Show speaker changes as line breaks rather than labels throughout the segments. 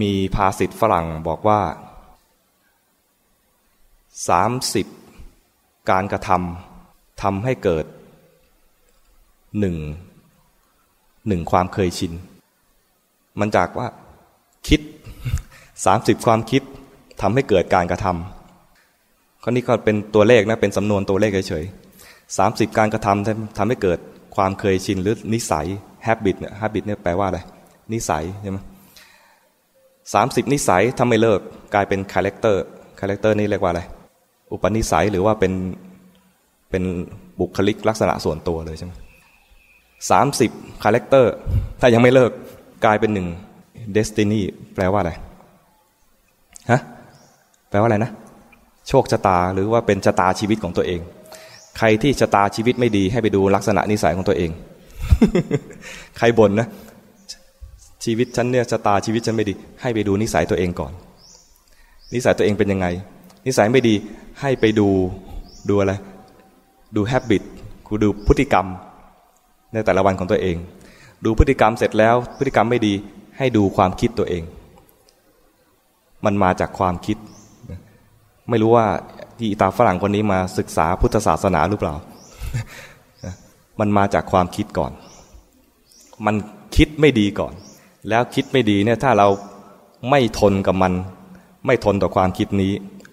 มีภาษิตฝรั่งบอกว่าสามสิบการกระทำทำให้เกิดหนึ่งหนึ่งความเคยชิน มันจากว่าคิดสามสิบความคิดทำให้เกิดการกระทำข้อนี้ก็เป็นตัวเลขนะ เป็นสำนวนตัวเลขเฉยๆสามสิบการกระทำทำให้เกิดความเคยชินหรือนิสัย habit เนี่ย habit เนี่ยแปลว่าอะไร นิสัยใช่ไหม สามสิบนิสัยทำไม่เลิกกลายเป็น character character นี่เรียกว่าอะไร อุปนิสัยหรือว่าเป็นเป็นบุคลิกลักษณะส่วนตัวเลยใช่ไหมสามสิบ character ถ้ายังไม่เลิกกลายเป็นหนึ่ง destiny แปลว่าอะไรฮะแปลว่าอะไรนะ โชคชะตาหรือว่าเป็นชะตาชีวิตของตัวเอง ใครที่ชะตาชีวิตไม่ดีให้ไปดูลักษณะนิสัยของตัวเอง ใครบ่นนะ ชีวิตฉันเนี่ยชะตาชีวิตฉันไม่ดี ให้ไปดูนิสัยตัวเองก่อน นิสัยตัวเองเป็นยังไง นิสัยไม่ดีให้ไปดูดูอะไร ดูแฮบบิตคือดูพฤติกรรม ในแต่ละวันของตัวเอง ดูพฤติกรรมเสร็จแล้ว พฤติกรรมไม่ดี ให้ดูความคิดตัวเอง มันมาจากความคิด ไม่รู้ว่าที่ตาฝรั่งคนนี้มาศึกษาพุทธศาสนาหรือเปล่า มันมาจากความคิดก่อน มันคิดไม่ดีก่อน แล้วคิดไม่ดีเนี่ยถ้าเราไม่ทนกับมัน ไม่ทนต่อความคิดนี้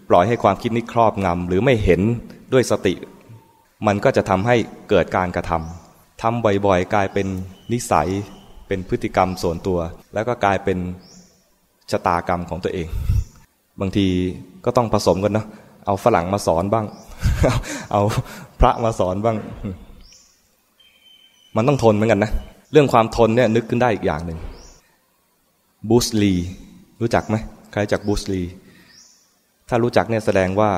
ปล่อยให้ความคิดนี้ครอบงำหรือไม่เห็นด้วยสติ มันก็จะทำให้เกิดการกระทำทำบ่อยๆ กลายเป็นนิสัย เป็นพฤติกรรมส่วนตัว แล้วก็กลายเป็นชะตากรรมของตัวเอง บางทีก็ต้องผสมกันนะเอาฝรั่งมาสอนบ้าง เอาพระมาสอนบ้าง มันต้องทนเหมือนกันนะ เรื่องความทนเนี่ยนึกขึ้นได้อีกอย่างหนึ่ง บูสลีรู้จักไหมใครจักบูสลี ถ้ารู้จักเนี่ยแสดงว่า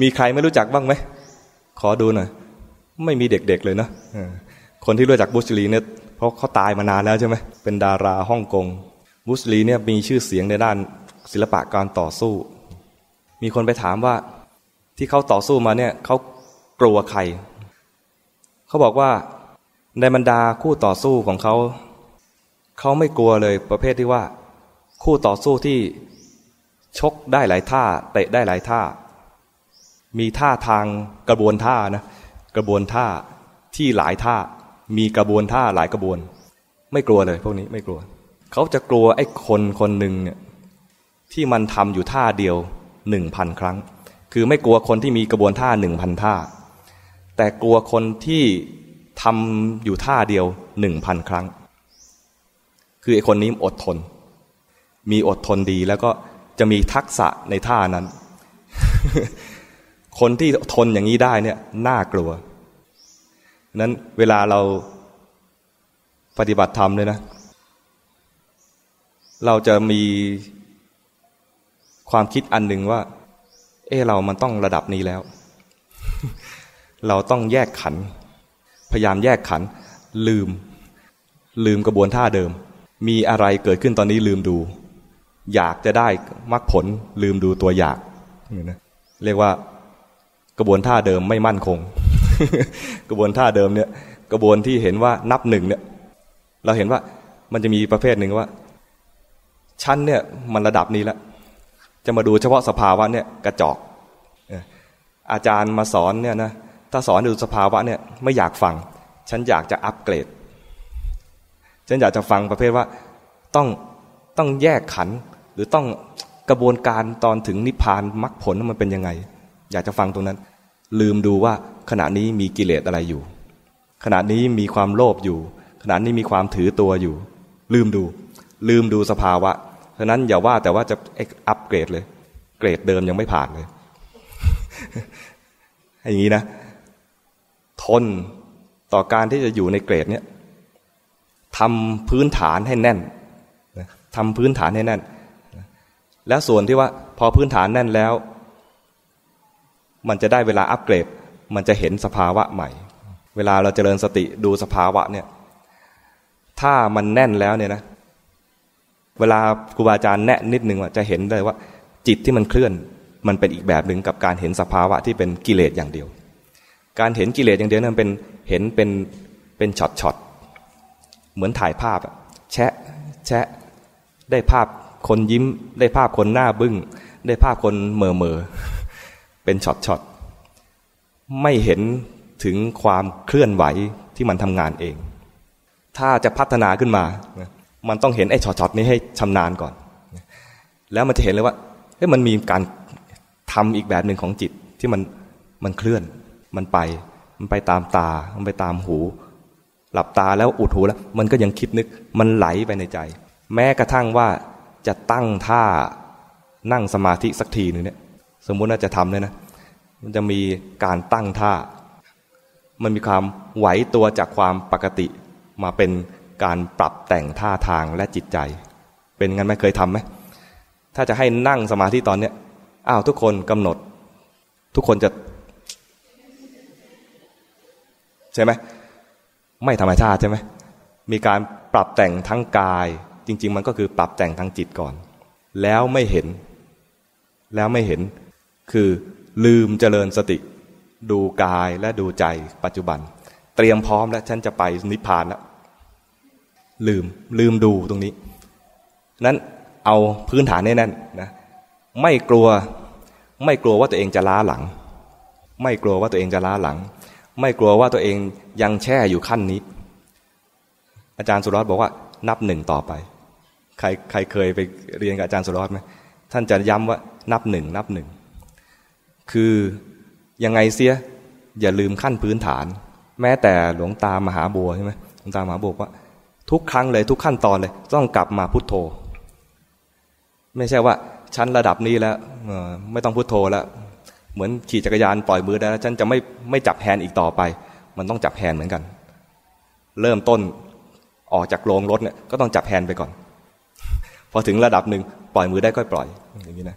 มีใครไม่รู้จักบ้างไหม ขอดูหน่อย ไม่มีเด็กๆเลยนะคนที่รู้จักบูสลีเนี่ยเพราะเขาตายมานานแล้วใช่ไหมเป็นดาราฮ่องกงบูสลีเนี่ยมีชื่อเสียงในด้านศิลปะการต่อสู้ มีคนไปถามว่าที่เขาต่อสู้มาเนี่ยเขากลัวใคร เขาบอกว่า ในบรรดาคู่ต่อสู้ของเขา เขาไม่กลัวเลยประเภทที่ว่า คู่ต่อสู้ที่ชกได้หลายท่า เตะได้หลายท่า มีท่าทางกระบวนท่านะ กระบวนท่าที่หลายท่า มีกระบวนท่าหลายกระบวน ไม่กลัวเลย พวกนี้ไม่กลัว เขาจะกลัวไอ้คนคนหนึ่งเนี่ยที่มันทำอยู่ท่าเดียวหนึ่งพันครั้ง คือไม่กลัวคนที่มีกระบวนท่าหนึ่งพันท่า แต่กลัวคนที่ ทำอยู่ท่าเดียวหนึ่งพันครั้ง คือไอ้คนนี้อดทน มีอดทนดีแล้วก็จะมีทักษะในท่านั้น คนที่ทนอย่างนี้ได้เนี่ยน่ากลัว นั้นเวลาเราปฏิบัติธรรมเลยนะ เราจะมีความคิดอันหนึ่งว่า เออเรามันต้องระดับนี้แล้ว เราต้องแยกขัน พยายามแยกขัน ลืม ลืมกระบวนท่าเดิม มีอะไรเกิดขึ้นตอนนี้ลืมดู อยากจะได้มรรคผลลืมดูตัวอยากเรียกว่ากระบวนท่าเดิมไม่มั่นคง กระบวนท่าเดิมเนี่ย กระบวนที่เห็นว่านับหนึ่งเนี่ย เราเห็นว่ามันจะมีประเภทหนึ่งว่าชั้นเนี่ยมันระดับนี้แล้วจะมาดูเฉพาะสภาวะเนี่ยกระจอกอาจารย์มาสอนเนี่ยนะ ถ้าสอนดูสภาวะเนี่ยไม่อยากฟัง ฉันอยากจะอัปเกรด ฉันอยากจะฟังประเภทว่าต้องต้องแยกขันหรือต้องกระบวนการตอนถึงนิพพานมรรคผลมันเป็นยังไง อยากจะฟังตรงนั้น ลืมดูว่าขณะนี้มีกิเลสอะไรอยู่ ขณะนี้มีความโลภอยู่ ขณะนี้มีความถือตัวอยู่ ลืมดู ลืมดูสภาวะฉะนั้นอย่าว่าแต่ว่าจะอัปเกรดเลย เกรดเดิมยังไม่ผ่านเลยอย่างนี้นะ ทนต่อการที่จะอยู่ในเกรดเนี้ยทำพื้นฐานให้แน่นทำพื้นฐานให้แน่น แล้วส่วนที่ว่าพอพื้นฐานแน่นแล้ว มันจะได้เวลาอัปเกรด มันจะเห็นสภาวะใหม่ เวลาเราเจริญสติดูสภาวะเนี่ย ถ้ามันแน่นแล้วเนี่ยนะ เวลาครูบาอาจารย์แนะนิดหนึ่งว่าจะเห็นเลยว่า จิตที่มันเคลื่อน มันเป็นอีกแบบหนึ่งกับการเห็นสภาวะที่เป็นกิเลสอย่างเดียว การเห็นกิเลสอย่างเดียวนั้นเป็นเห็นเป็นเป็นช็อตช็อตเหมือนถ่ายภาพแชะแชะได้ภาพคนยิ้ม ได้ภาพคนหน้าบึง้ง ได้ภาพคนเมอเมอเป็นช็อตช็อตไม่เห็นถึงความเคลื่อนไหวที่มันทำงานเอง ถ้าจะพัฒนาขึ้นมา มันต้องเห็นไอ้ช็อตๆนี้ให้ชำนาญก่อน แล้วมันจะเห็นเลยว่าเฮ้ยมันมีการทำอีกแบบหนึ่งของจิตที่มันมันเคลื่อน มันไป มันไปตามตา มันไปตามหู หลับตาแล้วอุดหูแล้ว มันก็ยังคิดนึก มันไหลไปในใจ แม้กระทั่งว่าจะตั้งท่านั่งสมาธิสักทีหนึ่งเนี่ย สมมุติว่าจะทำเลยนะ มันจะมีการตั้งท่า มันมีความไหวตัวจากความปกติ มาเป็นการปรับแต่งท่าทางและจิตใจ เป็นงั้นไหมเคยทำไหมถ้าจะให้นั่งสมาธิตอนเนี้ยอ้าวทุกคนกำหนด ทุกคนจะ ใช่ไหมไม่ธรรมชาติใช่ไหมมีการปรับแต่งทั้งกาย จริง ๆ มันก็คือปรับแต่งทั้งจิตก่อน แล้วไม่เห็น แล้วไม่เห็น คือลืมเจริญสติ ดูกายและดูใจปัจจุบัน เตรียมพร้อมแล้วฉันจะไปนิพพานแล้วลืมลืมดูตรงนี้ นั้นเอาพื้นฐานแน่นๆนะไม่กลัวไม่กลัวว่าตัวเองจะล้าหลัง ไม่กลัวว่าตัวเองจะล้าหลัง ไม่กลัวว่าตัวเองยังแช่อยู่ขั้นนี้ อาจารย์สุรสบอกว่า นับหนึ่งต่อไป ใครใครเคยไปเรียนกับอาจารย์สุรสไหมท่านจะย้ำว่านับหนึ่งนับหนึ่งคือยังไงเสียอย่าลืมขั้นพื้นฐาน แม้แต่หลวงตามหาบัวใช่ไหมหลวงตามหาบัวว่า ทุกครั้งเลยทุกขั้นตอนเลย ต้องกลับมาพุทโธ ไม่ใช่ว่าชั้นระดับนี้แล้วไม่ต้องพุทโธแล้ว เหมือนขี่จักรยานปล่อยมือได้แล้วฉันจะไม่ไม่จับแฮนด์อีกต่อไป มันต้องจับแฮนด์เหมือนกัน เริ่มต้นออกจากโรงรถเนี่ยก็ต้องจับแฮนด์ไปก่อน พอถึงระดับหนึ่งปล่อยมือได้ก็ปล่อยอย่างนี้นะ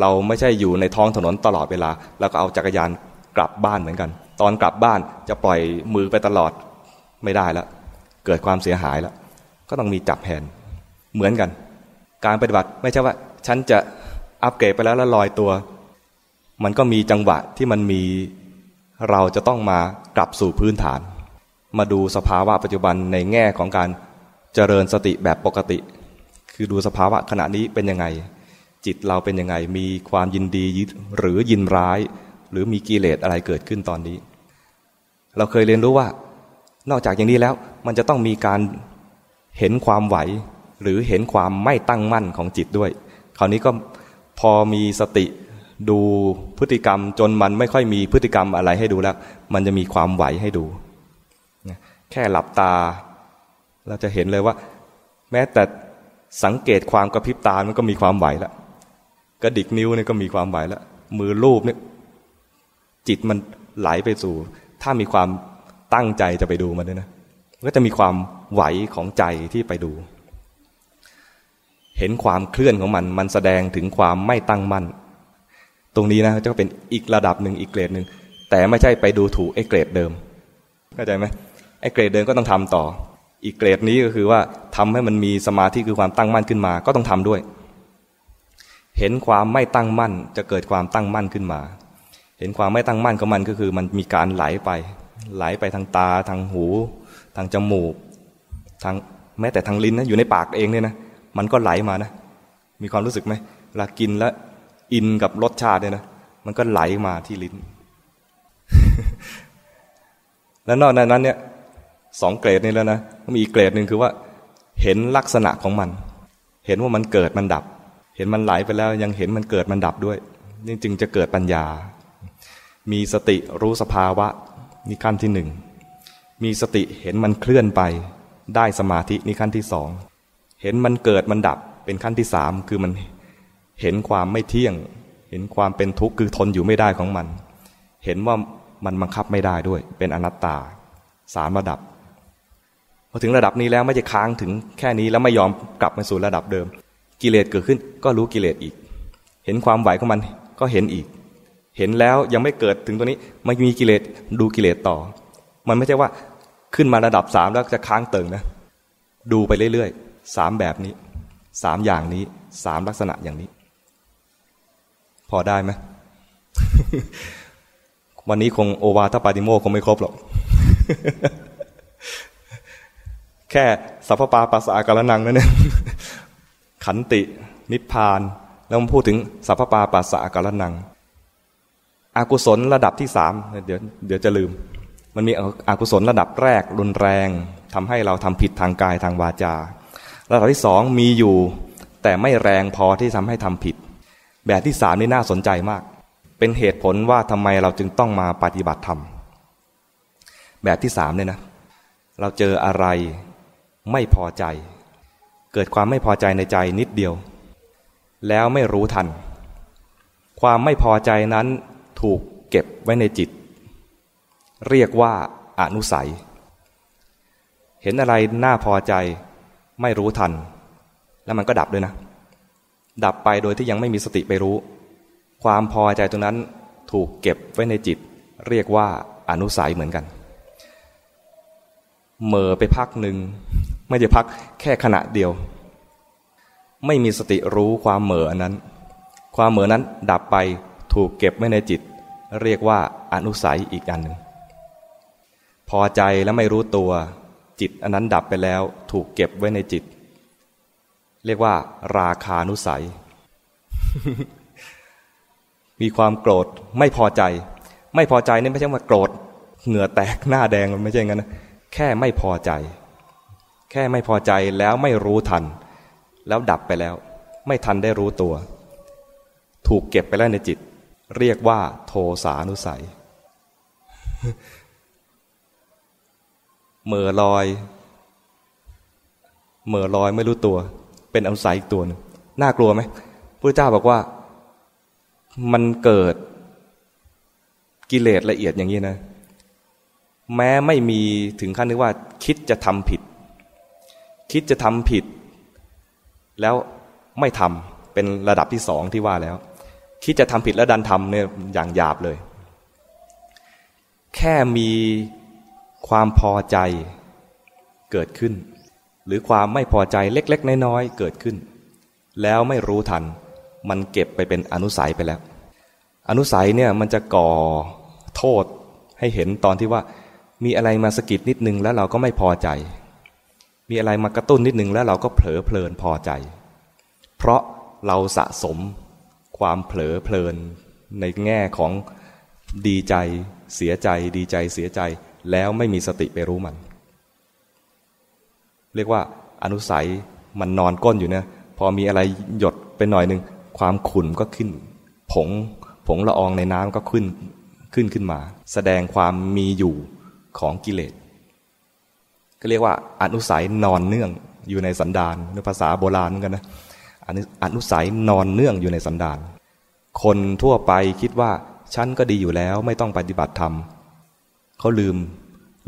เราไม่ใช่อยู่ในท้องถนนตลอดเวลาแล้วก็เอาจักรยานกลับบ้านเหมือนกัน ตอนกลับบ้านจะปล่อยมือไปตลอดไม่ได้แล้วเกิดความเสียหายแล้ว ก็ต้องมีจับแฮนด์เหมือนกัน การปฏิบัติไม่ใช่ว่า ฉันจะอัปเกรดไปแล้วแล้วลอยตัว มันก็มีจังหวะที่มันมีเราจะต้องมากลับสู่พื้นฐาน มาดูสภาวะปัจจุบันในแง่ของการเจริญสติแบบปกติ คือดูสภาวะขณะนี้เป็นยังไง จิตเราเป็นยังไง มีความยินดีหรือยินร้าย หรือมีกิเลสอะไรเกิดขึ้นตอนนี้ เราเคยเรียนรู้ว่า นอกจากอย่างนี้แล้วมันจะต้องมีการเห็นความไหว หรือเห็นความไม่ตั้งมั่นของจิตด้วย คราวนี้ก็พอมีสติ ดูพฤติกรรมจนมันไม่ค่อยมีพฤติกรรมอะไรให้ดูแล้ว มันจะมีความไหวให้ดู แค่หลับตา เราจะเห็นเลยว่า แม้แต่สังเกตความกระพริบตา มันก็มีความไหวแล้วกระดิกนิ้วนี่ก็มีความไหวแล้วมือรูปเนี่ยจิตมันไหลไปสู่ ถ้ามีความตั้งใจจะไปดูมันด้วยนะก็จะมีความไหวของใจที่ไปดู เห็นความเคลื่อนของมัน มันแสดงถึงความไม่ตั้งมั่น ตรงนี้นะจะเป็นอีกระดับหนึ่งอีกเกรดหนึ่งแต่ไม่ใช่ไปดูถูกไอ้เกรดเดิมเข้าใจไหมไอ้เกรดเดิมก็ต้องทำต่อ อีกเกรดนี้ก็คือว่าทำให้มันมีสมาธิคือความตั้งมั่นขึ้นมา ก็ต้องทำด้วย เห็นความไม่ตั้งมั่นจะเกิดความตั้งมั่นขึ้นมา เห็นความไม่ตั้งมั่นของมันก็คือมันมีการไหลไป ไหลไปทางตาทางหู ทางจมูกทางแม้แต่ทางลิ้นนะอยู่ในปากเองเนี่ยนะมันก็ไหลมานะมีความรู้สึกไหมเวลากินแล้ว อินกับรสชาติเนี่ยนะ มันก็ไหลมาที่ลิ้น แล้วนอกนั้นเนี่ยสองเกรดนี้แล้วนะมีอีกเกรดหนึ่งคือว่า เห็นลักษณะของมัน เห็นว่ามันเกิดมันดับ เห็นมันไหลไปแล้วยังเห็นมันเกิดมันดับด้วยนี่จึงจะเกิดปัญญา มีสติรู้สภาวะนี่ขั้นที่หนึ่งมีสติเห็นมันเคลื่อนไป ได้สมาธินี่ขั้นที่สองเห็นมันเกิดมันดับเป็นขั้นที่สามคือมัน เห็นความไม่เที่ยง เห็นความเป็นทุกข์คือทนอยู่ไม่ได้ของมัน เห็นว่ามันบังคับไม่ได้ด้วย เป็นอนัตตาสามระดับพอถึงระดับนี้แล้วไม่จะค้างถึงแค่นี้แล้วไม่ยอมกลับมาสู่ระดับเดิม กิเลสเกิดขึ้นก็รู้กิเลสอีก เห็นความไหวของมันก็เห็นอีก เห็นแล้วยังไม่เกิดถึงตัวนี้มันมีกิเลสดูกิเลสต่อ มันไม่ใช่ว่าขึ้นมาระดับสามแล้วจะค้างเติงนะ ดูไปเรื่อยๆสามแบบนี้สามอย่างนี้สามลักษณะอย่างนี้ พอได้ไหมวันนี้คงโอวาทปาติโมคงไม่ครบหรอก แค่สัพพปาปัสสะกรนังนั่นเองขันตินิพพาน แล้วมพูดถึงสัพพปาปัสสะกรนัง อากุศลระดับที่สามเดี๋ยวเดี๋ยวจะลืม มันมีอากุศลระดับแรกรุนแรงทำให้เราทำผิดทางกายทางวาจา ระดับที่สองมีอยู่ แต่ไม่แรงพอที่ทำให้ทำผิด แบบที่สามนี่น่าสนใจมาก เป็นเหตุผลว่าทำไมเราจึงต้องมาปฏิบัติธรรม แบบที่สามเนี่ยนะ เราเจออะไรไม่พอใจ เกิดความไม่พอใจในใจนิดเดียว แล้วไม่รู้ทัน ความไม่พอใจนั้นถูกเก็บไว้ในจิต เรียกว่าอนุสัย เห็นอะไรน่าพอใจ ไม่รู้ทัน แล้วมันก็ดับด้วยนะ ดับไปโดยที่ยังไม่มีสติไปรู้ ความพอใจตรงนั้นถูกเก็บไว้ในจิต เรียกว่าอนุสัยเหมือนกันเมื่อไปพักหนึ่งไม่ได้พักแค่ขณะเดียว ไม่มีสติรู้ความเหม่ออันนั้น ความเหม่อนั้นดับไปถูกเก็บไว้ในจิต เรียกว่าอนุสัยอีกอันหนึ่งพอใจแล้วไม่รู้ตัว จิตอันนั้นดับไปแล้วถูกเก็บไว้ในจิต เรียกว่า ราคานุสัย มีความโกรธไม่พอใจ ไม่พอใจนี่ไม่ใช่ว่าโกรธเหงื่อแตกหน้าแดงไม่ใช่งั้นนะแค่ไม่พอใจ แค่ไม่พอใจแล้วไม่รู้ทัน แล้วดับไปแล้ว ไม่ทันได้รู้ตัว ถูกเก็บไปแล้วในจิต เรียกว่า โทสานุสัยเมื่อลอย เมื่อลอยไม่รู้ตัว เป็นอนุสัยอีกตัวนึงน่ากลัวไหมพระเจ้าบอกว่ามันเกิดกิเลสละเอียดอย่างนี้นะ แม้ไม่มีถึงขั้นที่ว่า คิดจะทำผิด คิดจะทำผิด แล้วไม่ทำเป็นระดับที่สองที่ว่าแล้ว คิดจะทำผิดแล้วดันทำเนี่ยอย่างหยาบเลย แค่มีความพอใจเกิดขึ้น หรือความไม่พอใจเล็กๆ น้อยๆ เกิดขึ้น แล้วไม่รู้ทัน มันเก็บไปเป็นอนุสัยไปแล้ว อนุสัยเนี่ยมันจะก่อโทษให้เห็นตอนที่ว่า มีอะไรมาสะกิดนิดนึงแล้วเราก็ไม่พอใจ มีอะไรมากระตุ้นนิดนึงแล้วเราก็เผลอเพลินพอใจ เพราะเราสะสมความเผลอเพลินในแง่ของดีใจเสียใจดีใจเสียใจแล้วไม่มีสติไปรู้มัน เรียกว่าอนุสัยมันนอนก้นอยู่เนี่ยพอมีอะไรหยดไปหน่อยหนึ่งความขุ่นก็ขึ้น ผงผงละอองในน้ำก็ขึ้นขึ้นขึ้นมา แสดงความมีอยู่ของกิเลสก็เรียกว่าอนุสัยนอนเนื่องอยู่ในสันดานในภาษาโบราณกันนะอนุสัยนอนเนื่องอยู่ในสันดานคนทั่วไปคิดว่าฉันก็ดีอยู่แล้วไม่ต้องปฏิบัติธรรมเขาลืม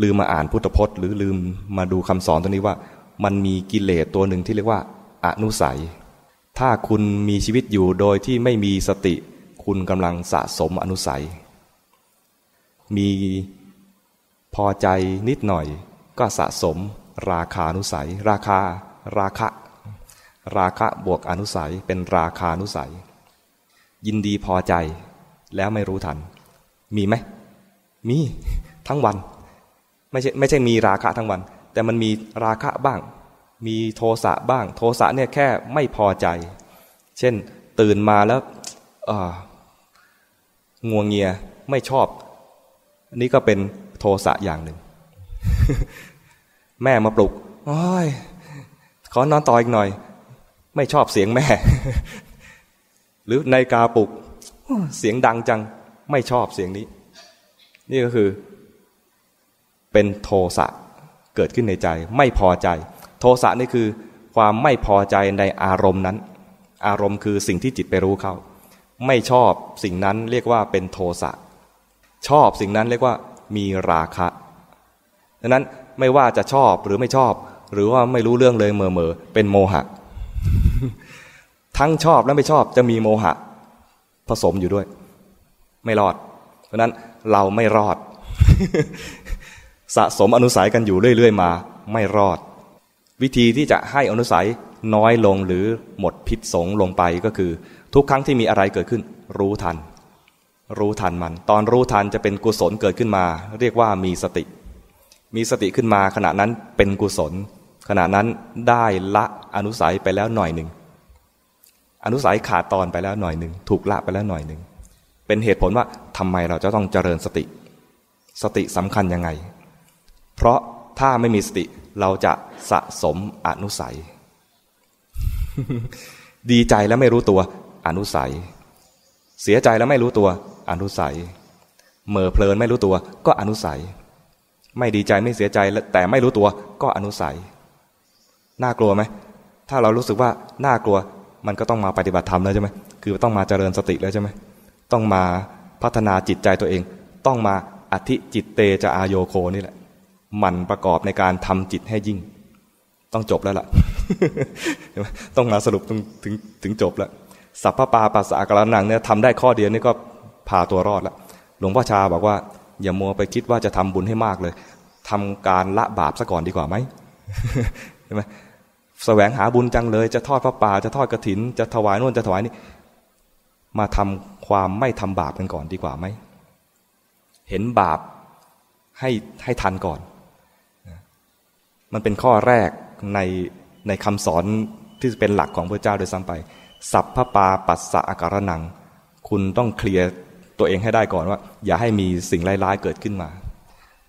ลืมมาอ่านพุทธพจน์ หรือลืมมาดูคำสอนตัวนี้ว่า มันมีกิเลสตัวหนึ่งที่เรียกว่าอนุสัย ถ้าคุณมีชีวิตอยู่โดยที่ไม่มีสติ คุณกำลังสะสมอนุสัย มีพอใจนิดหน่อย ก็สะสม ราคานุสัย ราคา ราคะ ราคะบวกอนุสัยเป็นราคานุสัย ยินดีพอใจ แล้วไม่รู้ทัน มีไหมมีทั้งวัน ไม่ใช่ไม่ใช่มีราคะทั้งวัน แต่มันมีราคะบ้าง มีโทสะบ้าง โทสะเนี่ยแค่ไม่พอใจ เช่นตื่นมาแล้วงวงเงียไม่ชอบ อันนี้ก็เป็นโทสะอย่างหนึ่ง แม่มาปลุกโอ้ยขอนอนต่ออีกหน่อย ไม่ชอบเสียงแม่ หรือในกาปลุกเสียงดังจัง ไม่ชอบเสียงนี้ นี่ก็คือ เป็นโทสะ เกิดขึ้นในใจ ไม่พอใจ โทสะนี่คือความไม่พอใจในอารมณ์นั้น อารมณ์คือสิ่งที่จิตไปรู้เข้า ไม่ชอบสิ่งนั้นเรียกว่าเป็นโทสะชอบสิ่งนั้นเรียกว่ามีราคะดังนั้นไม่ว่าจะชอบหรือไม่ชอบ หรือว่าไม่รู้เรื่องเลยเมอเมอเป็นโมหะ ทั้งชอบและไม่ชอบจะมีโมหะ ผสมอยู่ด้วย ไม่รอด เพราะนั้นเราไม่รอด สะสมอนุสัยกันอยู่เรื่อย ๆ มาไม่รอด วิธีที่จะให้อนุสัยน้อยลงหรือหมดพิษสงลงไปก็คือ ทุกครั้งที่มีอะไรเกิดขึ้น รู้ทัน รู้ทันมัน ตอนรู้ทันจะเป็นกุศลเกิดขึ้นมา เรียกว่ามีสติ มีสติขึ้นมาขณะนั้นเป็นกุศล ขณะนั้นได้ละอนุสัยไปแล้วหน่อยหนึ่งอนุสัยขาดตอนไปแล้วหน่อยหนึ่งถูกละไปแล้วหน่อยหนึ่งเป็นเหตุผลว่าทำไมเราจะต้องเจริญสติ สติสำคัญยังไง เพราะถ้าไม่มีสติเราจะสะสมอนุสัย ดีใจแล้วไม่รู้ตัวอนุสัย เสียใจแล้วไม่รู้ตัวอนุสัยเมื่อเพลินไม่รู้ตัวก็อนุสัย ไม่ดีใจไม่เสียใจแต่ไม่รู้ตัวก็อนุสัย น่ากลัวไหมถ้าเรารู้สึกว่าน่ากลัวมันก็ต้องมาปฏิบัติธรรมแล้วใช่ไหมคือต้องมาเจริญสติแล้วใช่ไหมต้องมาพัฒนาจิตใจตัวเอง ต้องมาอธิจิตเตจะอายโยโคนี่แหละ มันประกอบในการทำจิตให้ยิ่ง ต้องจบแล้วล่ะ ต้องมาสรุปถึงถึงถึงจบแล้วสัพพปาปัสสะกระนังเนี่ยทำได้ข้อเดียวนี่ก็พาตัวรอดล้วหลวงพ่อชาบอกว่า อย่ามัวไปคิดว่าจะทำบุญให้มากเลยทำการละบาปซะก่อนดีกว่าไหมใช่ไหมแสวงหาบุญจังเลย จะทอดพระป่าจะทอดกระถิน จะถวายนู่นจะถวายนี่มาทำความไม่ทำบาปกันก่อนดีกว่าไหมเห็นบาปให้ให้ทันก่อน มันเป็นข้อแรกในในคำสอนที่เป็นหลักของพระเจ้าโดยซ้ำไป สัพพปาปัสสะอาการนัง คุณต้องเคลียร์ตัวเองให้ได้ก่อนว่า อย่าให้มีสิ่งร้ายๆเกิดขึ้นมา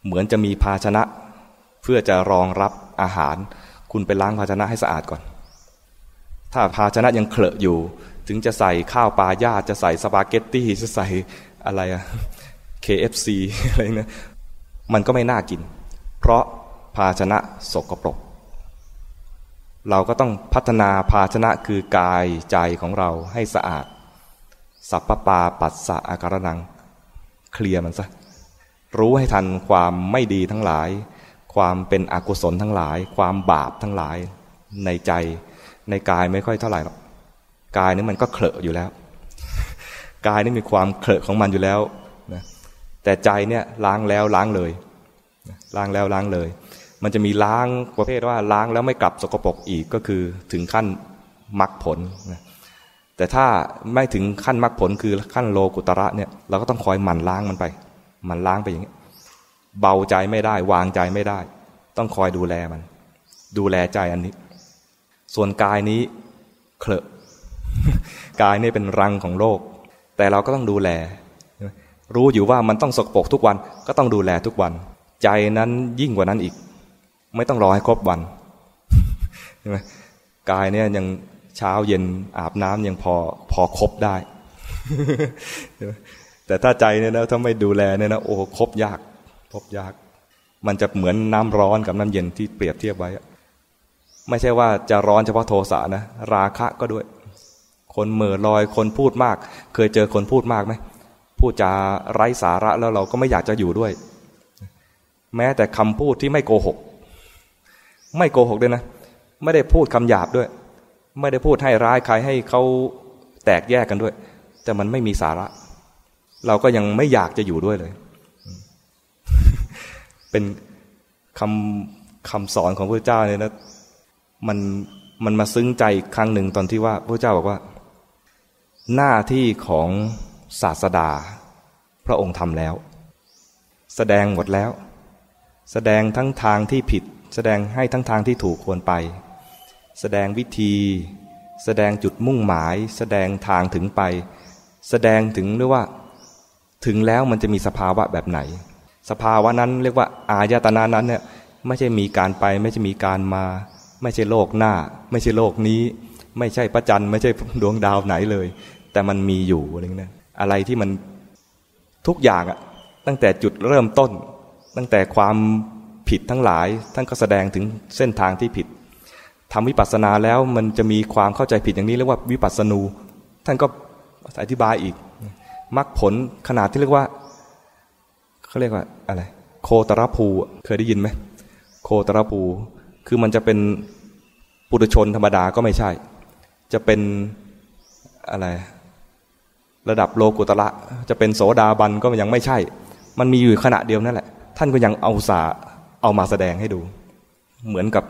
เหมือนจะมีภาชนะ เพื่อจะรองรับอาหาร คุณไปล้างภาชนะให้สะอาดก่อน ถ้าภาชนะยังเคลอะอยู่ ถึงจะใส่ข้าวปลาย่าจะใส่สปาเกตตี้จะใส่อะไรอะ KFC อะไรเนี่ยมันก็ไม่น่ากิน เพราะ ภาชนะสกปรก เราก็ต้องพัฒนาภาชนะคือกายใจของเราให้สะอาด สัพปปาปัสสะอาการนัง เคลียร์มันซะ รู้ให้ทันความไม่ดีทั้งหลาย ความเป็นอกุศลทั้งหลาย ความบาปทั้งหลาย ในใจในกายไม่ค่อยเท่าไหร่หรอก กายนี่มันก็เคลอะอยู่แล้ว กายนี่มีความเคลอะของมันอยู่แล้วนะแต่ใจเนี่ยล้างแล้วล้างเลยล้างแล้วล้างเลย มันจะมีล้างประเภทว่าล้างแล้วไม่กลับสกปรกอีกก็คือถึงขั้นมรรคผลนะแต่ถ้าไม่ถึงขั้นมรรคผลคือขั้นโลกุตระเนี่ยเราก็ต้องคอยหมั่นล้างมันไปหมั่นล้างไปอย่างนี้เบาใจไม่ได้ วางใจไม่ได้ ต้องคอยดูแลมัน ดูแลใจอันนี้ ส่วนกายนี้เคลอะกายนี่เป็นรังของโลก แต่เราก็ต้องดูแล รู้อยู่ว่ามันต้องสกปรกทุกวันก็ต้องดูแลทุกวัน ใจนั้นยิ่งกว่านั้นอีก ไม่ต้องรอให้ครบวันใช่ไหมกายเนี่ยยังเช้าเย็นอาบน้ำยังพอพอครบได้ แต่ถ้าใจเนี่ยนะถ้าไม่ดูแลเนี่ยนะโอ้ครบยากครบยาก มันจะเหมือนน้ำร้อนกับน้ำเย็นที่เปรียบเทียบไว้ ไม่ใช่ว่าจะร้อนเฉพาะโทสะนะ ราคะก็ด้วย คนเหม่อลอยคนพูดมาก เคยเจอคนพูดมากไหมพูดจาไร้สาระแล้วเราก็ไม่อยากจะอยู่ด้วย แม้แต่คำพูดที่ไม่โกหก ไม่โกหกด้วยนะ ไม่ได้พูดคำหยาบด้วย ไม่ได้พูดให้ร้ายใครให้เขาแตกแยกกันด้วย แต่มันไม่มีสาระ เราก็ยังไม่อยากจะอยู่ด้วยเลย เป็นคำคำสอนของพระเจ้าเนี่ยนะมันมันมาซึ้งใจครั้งหนึ่งตอนที่ว่าพระเจ้าบอกว่า หน้าที่ของศาสดา พระองค์ทำแล้ว แสดงหมดแล้ว แสดงทั้งทางที่ผิด แสดงให้ทั้งทางที่ถูกควรไป แสดงวิธี แสดงจุดมุ่งหมาย แสดงทางถึงไป แสดงถึงเรียกว่า ถึงแล้วมันจะมีสภาวะแบบไหน สภาวะนั้นเรียกว่าอายตนานั้นเนี่ยไม่ใช่มีการไป ไม่ใช่มีการมา ไม่ใช่โลกหน้า ไม่ใช่โลกนี้ ไม่ใช่พระจันทร์ไม่ใช่ดวงดาวไหนเลย แต่มันมีอยู่อะไรเงี้ยอะไรที่มันทุกอย่างอะตั้งแต่จุดเริ่มต้น ตั้งแต่ความ ผิดทั้งหลาย ท่านก็แสดงถึงเส้นทางที่ผิดทำวิปัสสนาแล้วมันจะมีความเข้าใจผิดอย่างนี้เรียกว่าวิปัสสนู ท่านก็อธิบายอีกมรรคผลขนาดที่เรียกว่าเขาเรียกว่าอะไรโคตรภูเคยได้ยินไหมโคตรภูคือมันจะเป็นปุถุชนธรรมดาก็ไม่ใช่ จะเป็นอะไร ระดับโลกุตระจะเป็นโสดาบันก็ยังไม่ใช่ มันมีอยู่ขณะเดียวนั่นแหละ ท่านก็ยังเอาสา เอามาแสดงให้ดู เหมือนกับ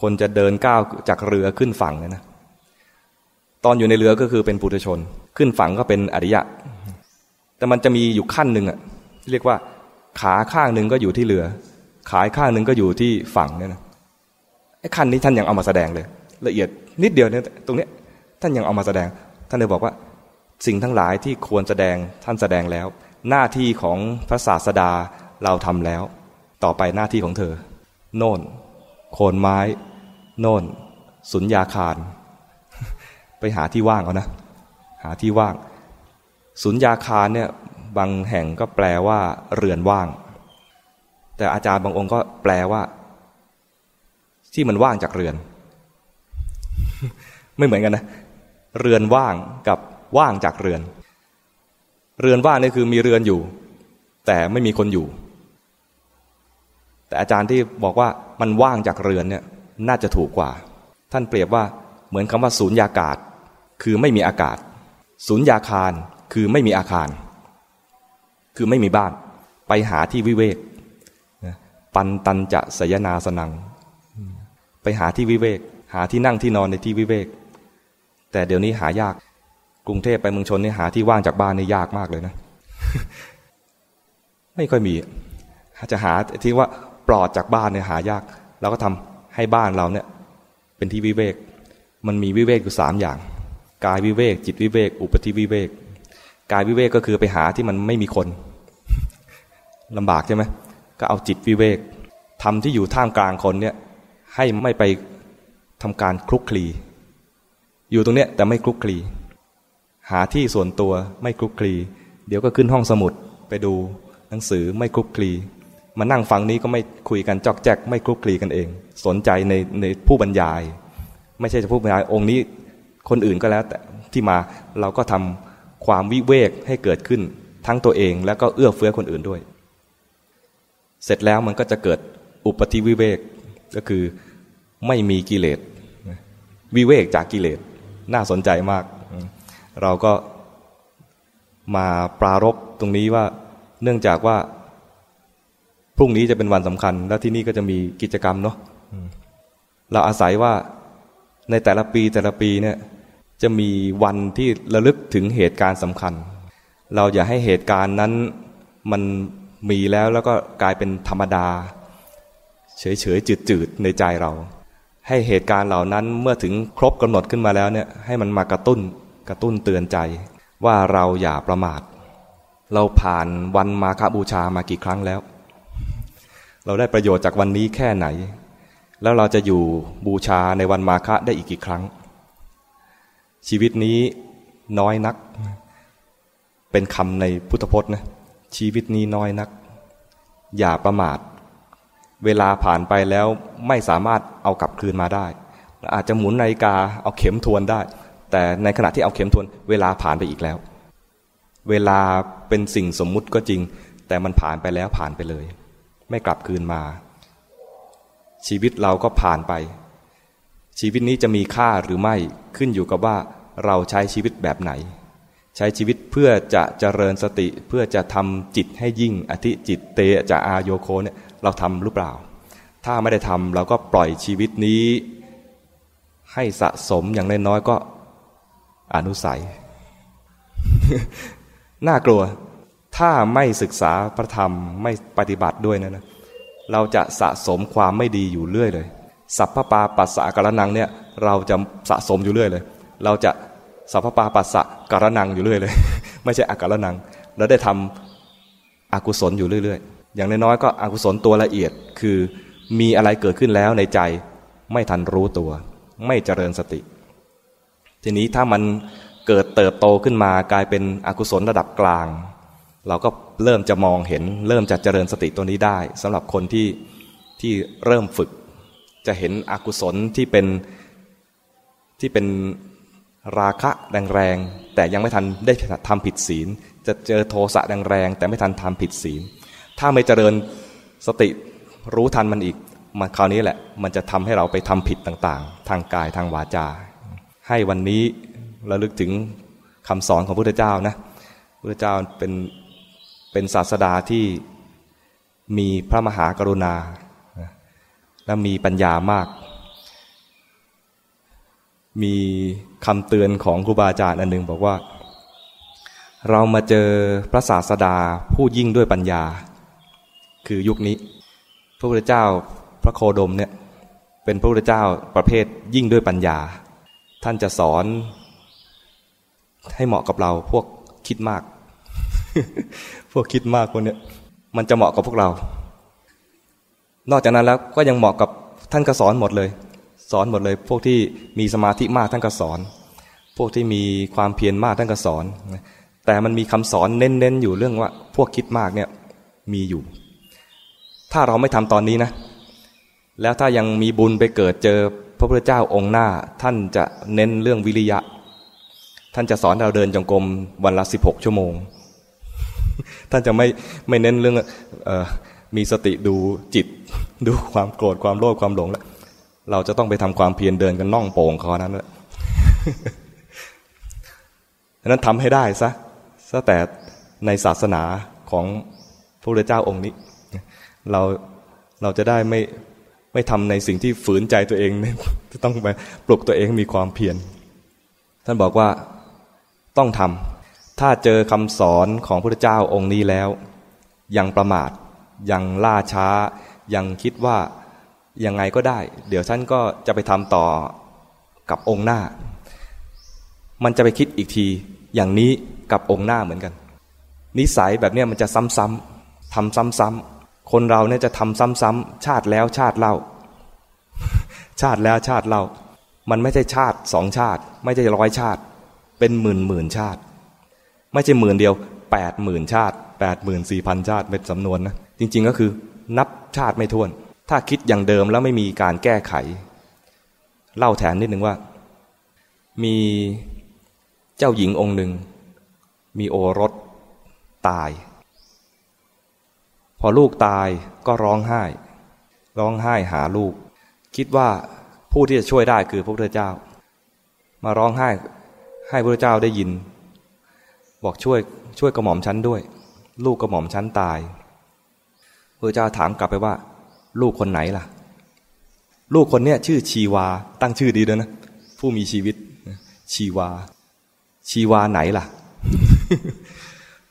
คนจะเดินก้าวจากเรือขึ้นฝั่งเนี่ยนะ ตอนอยู่ในเรือก็คือเป็นปุถุชน ขึ้นฝั่งก็เป็นอริยะ แต่มันจะมีอยู่ขั้นหนึ่งอะเรียกว่า ขาข้างหนึ่งก็อยู่ที่เรือ ขาข้างหนึ่งก็อยู่ที่ฝั่งเนี่ยนะไอ้ขั้นนี้ท่านยังเอามาแสดงเลย ละเอียดนิดเดียวเนี่ยตรงนี้ท่านยังเอามาแสดง ท่านเลยบอกว่าสิ่งทั้งหลายที่ควรแสดงท่านแสดงแล้ว หน้าที่ของพระศาสดาเราทำแล้ว ต่อไปหน้าที่ของเธอ โน่น โคนไม้ โน่น สุญญาคาร ไปหาที่ว่างเอานะ หาที่ว่าง สุญญาคารเนี่ยบางแห่งก็แปลว่า เรือนว่าง แต่อาจารย์บางองค์ก็แปลว่า ที่มันว่างจากเรือน ไม่เหมือนกันนะ เรือนว่างกับว่างจากเรือน เรือนว่างนี่คือมีเรือนอยู่ แต่ไม่มีคนอยู่ แต่อาจารย์ที่บอกว่ามันว่างจากเรือนเนี่ยน่าจะถูกกว่า ท่านเปรียบว่าเหมือนคำว่าศูนย์ยากาศ คือไม่มีอากาศศูนย์ยาคารคือไม่มีอาคาร คือไม่มีบ้านไปหาที่วิเวกปันตันจะสยนาสนัง ไปหาที่วิเวก หาที่นั่งที่นอนในที่วิเวก แต่เดี๋ยวนี้หายาก กรุงเทพไปเมืองชนนี่หาที่ว่างจากบ้านนี่ยากมากเลยนะ ไม่ค่อยมี จะหาที่ว่า ลอดจากบ้านเนี่ยหายากเราก็ทำให้บ้านเราเนี่ยเป็นที่วิเวก มันมีวิเวกอยู่สามอย่าง กายวิเวก จิตวิเวก อุปธิวิเวก กายวิเวกก็คือไปหาที่มันไม่มีคนลำบากใช่ไหมก็เอาจิตวิเวกทำที่อยู่ท่ามกลางคนเนี่ยให้ไม่ไปทำการคลุกคลี อยู่ตรงเนี้ยแต่ไม่คลุกคลี หาที่ส่วนตัวไม่คลุกคลี เดี๋ยวก็ขึ้นห้องสมุดไปดูหนังสือไม่คลุกคลี มานั่งฟังนี้ก็ไม่คุยกันจอกแจกไม่คลุกคลีกันเอง สนใจในในผู้บรรยาย ไม่ใช่จะผู้บรรยายองค์นี้คนอื่นก็แล้วแต่ที่มาเราก็ทำความวิเวกให้เกิดขึ้นทั้งตัวเอง แล้วก็เอื้อเฟื้อคนอื่นด้วย เสร็จแล้วมันก็จะเกิดอุปธิวิเวกก็คือไม่มีกิเลสวิเวกจากกิเลสน่าสนใจมาก เราก็มาปรารบตรงนี้ว่าเนื่องจากว่า พรุ่งนี้จะเป็นวันสำคัญ แล้วที่นี่ก็จะมีกิจกรรมเนาะเราอาศัยว่าในแต่ละปีแต่ละปีเนี่ย จะมีวันที่ระลึกถึงเหตุการณ์สำคัญ เราอย่าให้เหตุการณ์นั้นมันมีแล้วแล้วก็กลายเป็นธรรมดา เฉยเฉยจืดจืดในใจเรา ให้เหตุการณ์เหล่านั้นเมื่อถึงครบกำหนดขึ้นมาแล้วเนี่ย ให้มันมากระตุ้นกระตุ้นเตือนใจ ว่าเราอย่าประมาท เราผ่านวันมาคบูชามากี่ครั้งแล้ว เราได้ประโยชน์จากวันนี้แค่ไหน แล้วเราจะอยู่บูชาในวันมาฆะได้อีกกี่ครั้ง ชีวิตนี้น้อยนัก เป็นคำในพุทธพจน์นะชีวิตนี้น้อยนัก อย่าประมาท เวลาผ่านไปแล้วไม่สามารถเอากลับคืนมาได้ อาจจะหมุนนาฬิกาเอาเข็มทวนได้ แต่ในขณะที่เอาเข็มทวน เวลาผ่านไปอีกแล้ว เวลาเป็นสิ่งสมมุติก็จริง แต่มันผ่านไปแล้วผ่านไปเลย ไม่กลับคืนมา ชีวิตเราก็ผ่านไป ชีวิตนี้จะมีค่าหรือไม่ขึ้นอยู่กับว่าเราใช้ชีวิตแบบไหน ใช้ชีวิตเพื่อจะเจริญสติเพื่อจะทำจิตให้ยิ่งอธิจิตเตจะอาโยโคเนี่ยเราทำหรือเปล่า ถ้าไม่ได้ทำเราก็ปล่อยชีวิตนี้ ให้สะสมอย่างน้อยๆก็อนุสัย น่ากลัว ถ้าไม่ศึกษาพระธรรมไม่ปฏิบัติด้วยนะนะเราจะสะสมความไม่ดีอยู่เรื่อยเลย สัพพปาปัสสะกรนังเนี่ยเราจะสะสมอยู่เรื่อยเลย เราจะสัพพปาปัสสะกรนังอยู่เรื่อยเลย ไม่ใช่อากรนัง แล้วได้ทำอกุศลอยู่เรื่อย ๆ อย่างน้อยๆก็อกุศลตัวละเอียดคือมีอะไรเกิดขึ้นแล้วในใจไม่ทันรู้ตัว ไม่เจริญสติ ทีนี้ถ้ามันเกิดเติบโตขึ้นมากลายเป็นอกุศลระดับกลาง เราก็เริ่มจะมองเห็น เริ่มจะเจริญสติตัวนี้ได้สำหรับคนที่ที่เริ่มฝึก จะเห็นอกุศลที่เป็นที่เป็นราคะแรงๆแต่ยังไม่ทันได้ทำผิดศีล จะเจอโทสะแรงๆแต่ไม่ทันทำผิดศีล ถ้าไม่เจริญสติรู้ทันมันอีกมันคราวนี้แหละ มันจะทำให้เราไปทำผิดต่างๆ ทางกายทางวาจา ให้วันนี้ระลึกถึงคำสอนของพระพุทธเจ้านะพระพุทธเจ้าเป็น เป็นศาสดาที่มีพระมหากรุณา และมีปัญญามาก มีคำเตือนของครูบาอาจารย์อันหนึ่งบอกว่า เรามาเจอพระศาสดาผู้ยิ่งด้วยปัญญา คือยุคนี้ พระพุทธเจ้าพระโคดมเนี่ยเป็นพระพุทธเจ้าประเภทยิ่งด้วยปัญญา ท่านจะสอนให้เหมาะกับเราพวกคิดมาก พวกคิดมากคนเนี้ยมันจะเหมาะกับพวกเรา นอกจากนั้นแล้วก็ยังเหมาะกับท่านก็สอนหมดเลย สอนหมดเลย พวกที่มีสมาธิมากท่านก็สอน พวกที่มีความเพียรมากท่านก็สอน แต่มันมีคำสอนเน้นๆอยู่เรื่องว่า พวกคิดมากเนี่ยมีอยู่ ถ้าเราไม่ทำตอนนี้นะ แล้วถ้ายังมีบุญไปเกิดเจอพระพุทธเจ้าองค์หน้า ท่านจะเน้นเรื่องวิริยะ ท่านจะสอนเราเดินจงกรมวันละสิบหกชั่วโมง ท่านจะไม่ไม่เน้นเรื่องอมีสติดูจิต ดูความโกรธความโลภความหลงแล้วเราจะต้องไปทำความเพียรเดินกันน่องโป่งคอนั้นแหละนั้นทำให้ได้ซะซะแต่ในศาสนาของพระพุทธเจ้าองค์นี้ เราเราจะได้ไม่ไม่ทำในสิ่งที่ฝืนใจตัวเองจะต้องไปปลุกตัวเองมีความเพียรท่านบอกว่าต้องทำ ถ้าเจอคำสอนของพระพุทธเจ้าองค์นี้แล้ว ยังประมาท ยังล่าช้า ยังคิดว่ายังไงก็ได้ เดี๋ยวท่านก็จะไปทำต่อกับองค์หน้า มันจะไปคิดอีกทีอย่างนี้กับองค์หน้าเหมือนกัน นิสัยแบบนี้มันจะซ้ำๆทำซ้ำๆคนเราเนี่ยจะทำซ้ำๆชาติแล้วชาติเล่า ชาติแล้วชาติเล่า มันไม่ใช่ชาติสองชาติ ไม่ใช่ร้อยชาติ เป็นหมื่นหมื่นชาติ ไม่ใช่หมื่นเดียวแปดหมื่นชาติแปดหมื่นสี่พันชาติเป็นสำนวนนะจริง ๆ ก็คือนับชาติไม่ถ้วน ถ้าคิดอย่างเดิมแล้วไม่มีการแก้ไข เล่าแถมนิดหนึ่งว่า มีเจ้าหญิงองค์หนึ่ง มีโอรสตาย พอลูกตายก็ร้องไห้ ร้องไห้หาลูก คิดว่าผู้ที่จะช่วยได้คือพระพุทธเจ้า มาร้องไห้ให้พระพุทธเจ้าได้ยิน บอกช่วยช่วยกระหม่อมชั้นด้วย ลูกกระหม่อมชั้นตายพระเจ้าถามกลับไปว่า ลูกคนไหนล่ะ ลูกคนเนี้ยชื่อชีวา ตั้งชื่อดีด้วยนะ ผู้มีชีวิต ชีวา ชีวาไหนล่ะ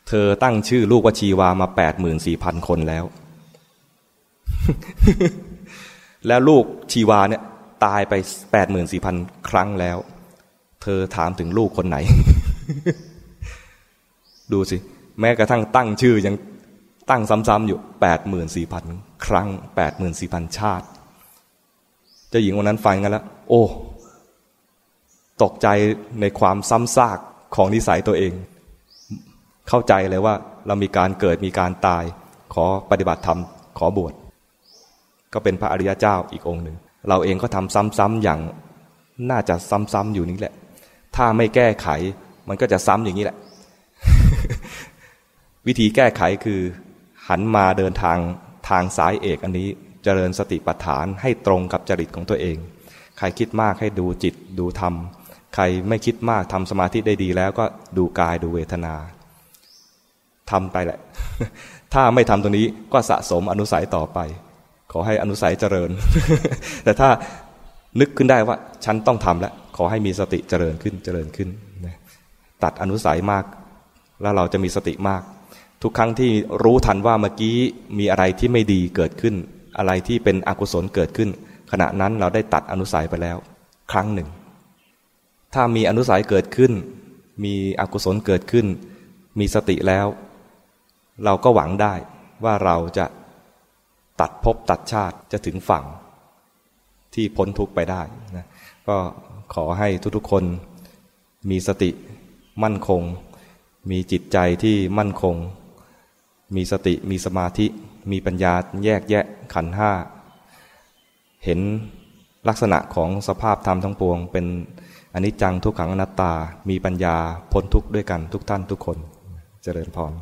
เธอตั้งชื่อลูกว่าชีวามาแปดหมื่นสี่พันคนแล้ว แล้วลูกชีวาเนี่ยตายไปแปดหมื่นสี่พันครั้งแล้ว เธอถามถึงลูกคนไหน ดูสิ แม้กระทั่งตั้งชื่อยังตั้งซ้ำๆอยู่แปดหมื่นสี่พันครั้งแปดหมื่นสี่พันชาติเจ้าหญิงวันนั้นฟังกันแล้ว โอ้ ตกใจในความซ้ำซากของนิสัยตัวเอง เข้าใจเลยว่าเรามีการเกิดมีการตาย ขอปฏิบัติธรรม ขอบวช ก็เป็นพระอริยเจ้าอีกองค์หนึ่ง เราเองก็ทำซ้ำๆอย่าง น่าจะซ้ำๆอยู่นี้แหละ ถ้าไม่แก้ไข มันก็จะซ้ำอย่างนี้แหละ วิธีแก้ไขคือหันมาเดินทางทางสายเอกอันนี้เจริญสติปัฏฐานให้ตรงกับจริตของตัวเอง ใครคิดมากให้ดูจิตดูธรรม ใครไม่คิดมากทำสมาธิได้ดีแล้วก็ดูกายดูเวทนาทำไปแหละ ถ้าไม่ทำตรงนี้ก็สะสมอนุสัยต่อไป ขอให้อนุสัยเจริญ แต่ถ้านึกขึ้นได้ว่าฉันต้องทำแล้ว ขอให้มีสติเจริญขึ้นเจริญขึ้น ตัดอนุสัยมาก แล้วเราจะมีสติมาก ทุกครั้งที่รู้ทันว่าเมื่อกี้มีอะไรที่ไม่ดีเกิดขึ้น อะไรที่เป็นอกุศลเกิดขึ้น ขณะนั้นเราได้ตัดอนุสัยไปแล้ว ครั้งหนึ่ง ถ้ามีอนุสัยเกิดขึ้น มีอกุศลเกิดขึ้น มีสติแล้ว เราก็หวังได้ว่าเราจะตัดภพตัดชาติจะถึงฝั่ง ที่พ้นทุกข์ไปได้นะก็ขอให้ทุกๆคนมีสติมั่นคง มีจิตใจที่มั่นคง มีสติมีสมาธิ มีปัญญาแยกแยะขันห้า เห็นลักษณะของสภาพธรรมทั้งปวง เป็นอนิจจังทุกขังอนัตตา มีปัญญาพ้นทุกข์ด้วยกันทุกท่านทุกคน เจริญพร